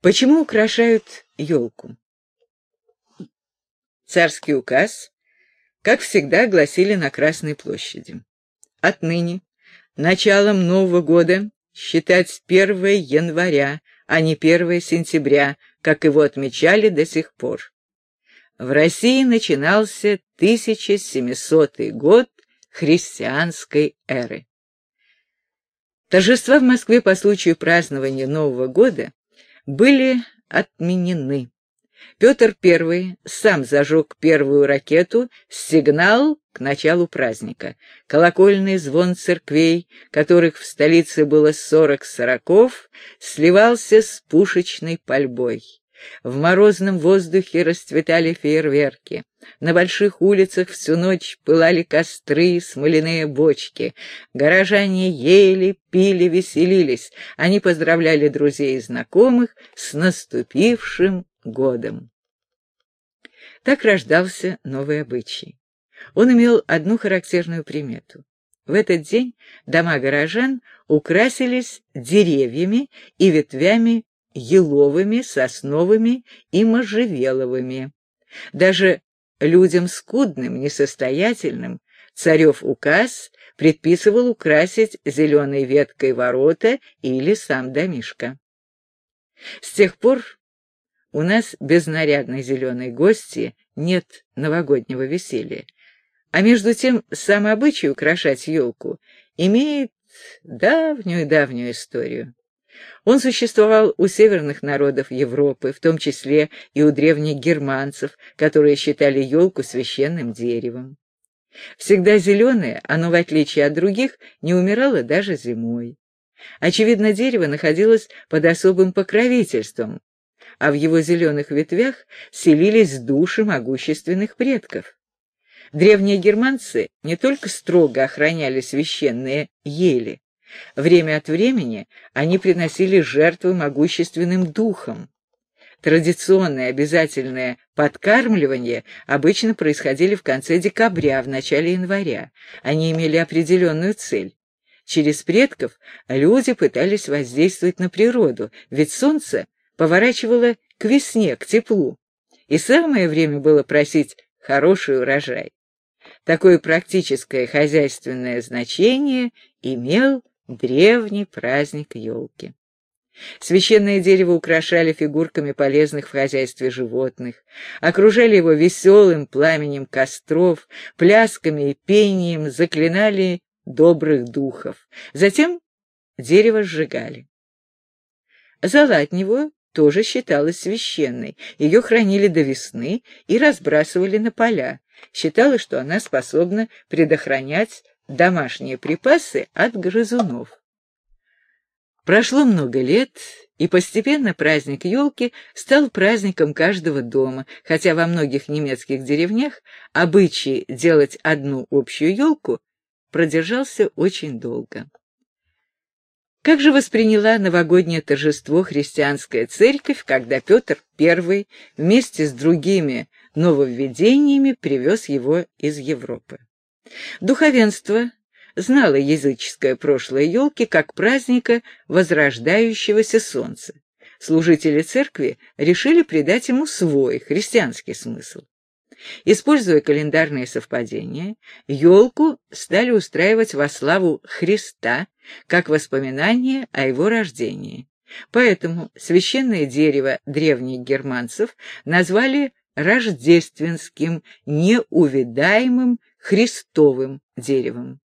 Почему украшают елку? Царский указ, как всегда, гласили на Красной площади. Отныне, началом Нового года, считать 1 января, а не 1 сентября, как его отмечали до сих пор. В России начинался 1700 год христианской эры. Торжества в Москве по случаю празднования Нового года были отменены. Петр I сам зажег первую ракету, сигнал к началу праздника. Колокольный звон церквей, которых в столице было сорок сороков, сливался с пушечной пальбой. В морозном воздухе расцветали фейерверки. На больших улицах всю ночь пылали костры, смоляные бочки. Горожане ели, пили, веселились. Они поздравляли друзей и знакомых с наступившим годом. Так рождался новый обычай. Он имел одну характерную примету. В этот день дома горожан украсились деревьями и ветвями еловыми, сосновыми и можжевеловыми. Даже людям скудным, несостоятельным, царев указ предписывал украсить зеленой веткой ворота или сам домишко. С тех пор у нас без нарядной зеленой гости нет новогоднего веселья. А между тем сам обычай украшать елку имеет давнюю-давнюю историю. Он существовал у северных народов Европы, в том числе и у древних германцев, которые считали елку священным деревом. Всегда зеленое, оно, в отличие от других, не умирало даже зимой. Очевидно, дерево находилось под особым покровительством, а в его зеленых ветвях селились души могущественных предков. Древние германцы не только строго охраняли священные ели, Время от времени они приносили жертвы могущественным духам. Традиционное обязательное подкармливание обычно происходили в конце декабря, в начале января. Они имели определенную цель. Через предков люди пытались воздействовать на природу, ведь солнце поворачивало к весне, к теплу. И самое время было просить хороший урожай. Такое практическое хозяйственное значение имел древний праздник елки. Священное дерево украшали фигурками полезных в хозяйстве животных, окружали его веселым пламенем костров, плясками и пением, заклинали добрых духов. Затем дерево сжигали. Зала от него тоже считалась священной. Ее хранили до весны и разбрасывали на поля. Считалось, что она способна предохранять домашние припасы от грызунов. Прошло много лет, и постепенно праздник елки стал праздником каждого дома, хотя во многих немецких деревнях обычай делать одну общую елку продержался очень долго. Как же восприняла новогоднее торжество христианская церковь, когда Петр I вместе с другими нововведениями привез его из Европы? Духовенство знало языческое прошлое елки как праздника возрождающегося солнца. Служители церкви решили придать ему свой христианский смысл. Используя календарные совпадения, елку стали устраивать во славу Христа, как воспоминание о его рождении. Поэтому священное дерево древних германцев назвали рождественским, неувидаемым Христовым деревом.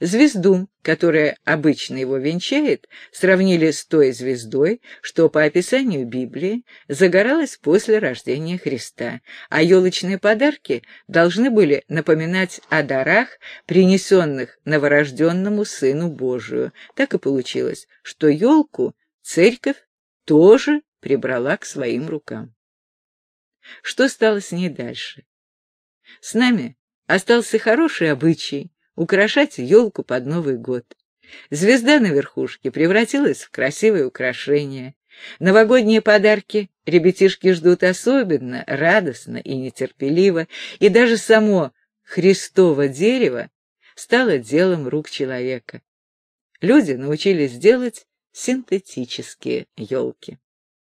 Звезду, которая обычно его венчает, сравнили с той звездой, что, по описанию Библии, загоралась после рождения Христа, а елочные подарки должны были напоминать о дарах, принесенных новорожденному Сыну Божию. Так и получилось, что елку церковь тоже прибрала к своим рукам. Что стало с ней дальше? С нами Остался хороший обычай украшать елку под Новый год. Звезда на верхушке превратилась в красивое украшение. Новогодние подарки ребятишки ждут особенно, радостно и нетерпеливо, и даже само Христово дерево стало делом рук человека. Люди научились делать синтетические елки.